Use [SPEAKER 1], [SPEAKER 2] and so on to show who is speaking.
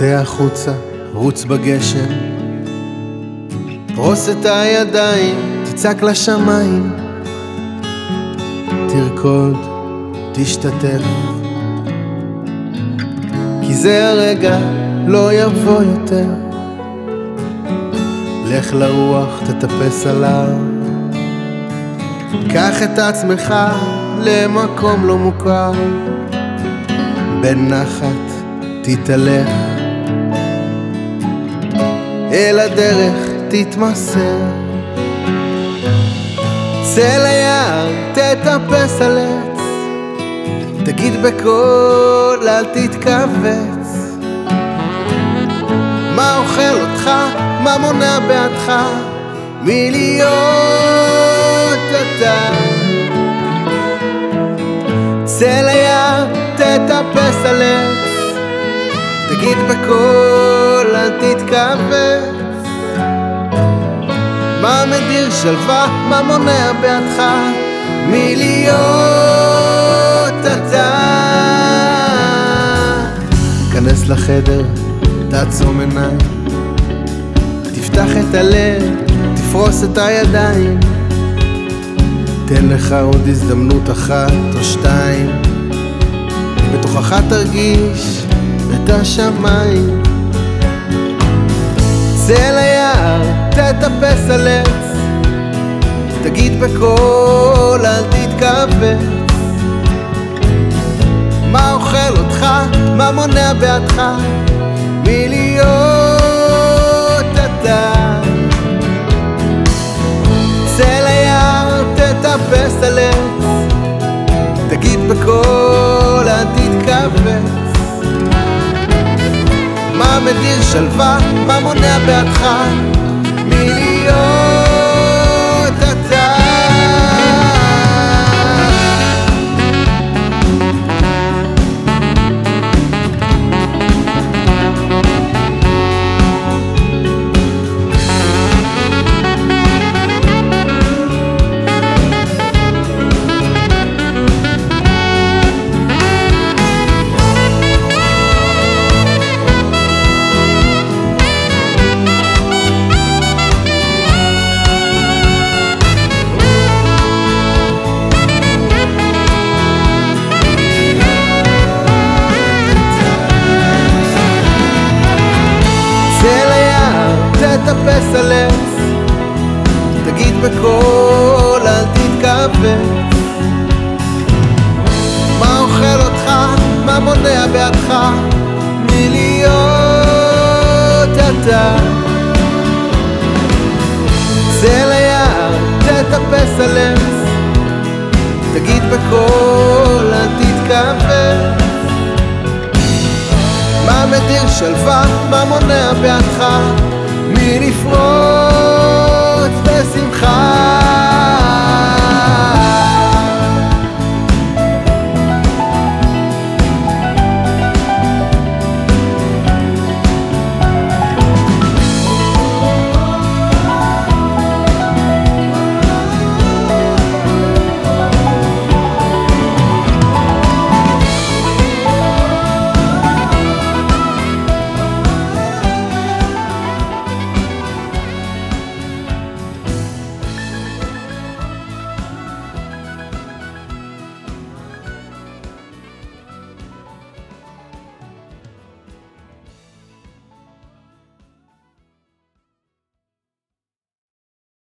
[SPEAKER 1] צא החוצה, רוץ בגשם, פרוס את הידיים, תצעק לשמיים, תרקוד, תשתתף, כי זה הרגע, לא יבוא יותר. לך לרוח, תטפס עליו, קח את עצמך למקום לא מוכר, בנחת תתהלך, אל הדרך תתמסר. צא ליער, תטפס על עץ, תגיד בקול, אל תתכווץ. מה אוכל אותך, מה מונע בעדך, מלהיות אתה. צא ליער, תטפס על עץ, תגיד בקול, אל תתכווץ. מה מדיר שלווה, מה מונע בעדך, מלהיות אתה. כנס לחדר, תעצום עיניים, תפתח את הלב, תפרוס את הידיים. תן לך עוד הזדמנות אחת או שתיים, בתוכך תרגיש את השמיים. צא ליער, תטפס על עץ, תגיד בקול, אל תתכווץ. מה אוכל אותך, מה מונע בעדך, מדיר שלווה, מה מונע בעדך, מלהיות תטפס על עץ, תגיד בקול, אל תתכווץ. מה אוכל אותך, מה מונע בעדך, מלהיות אתה. צא ליער, תטפס על עץ, תגיד בקול, אל תתכווץ. מה מדיר שלווה, מה מונע בעדך, Mini flor.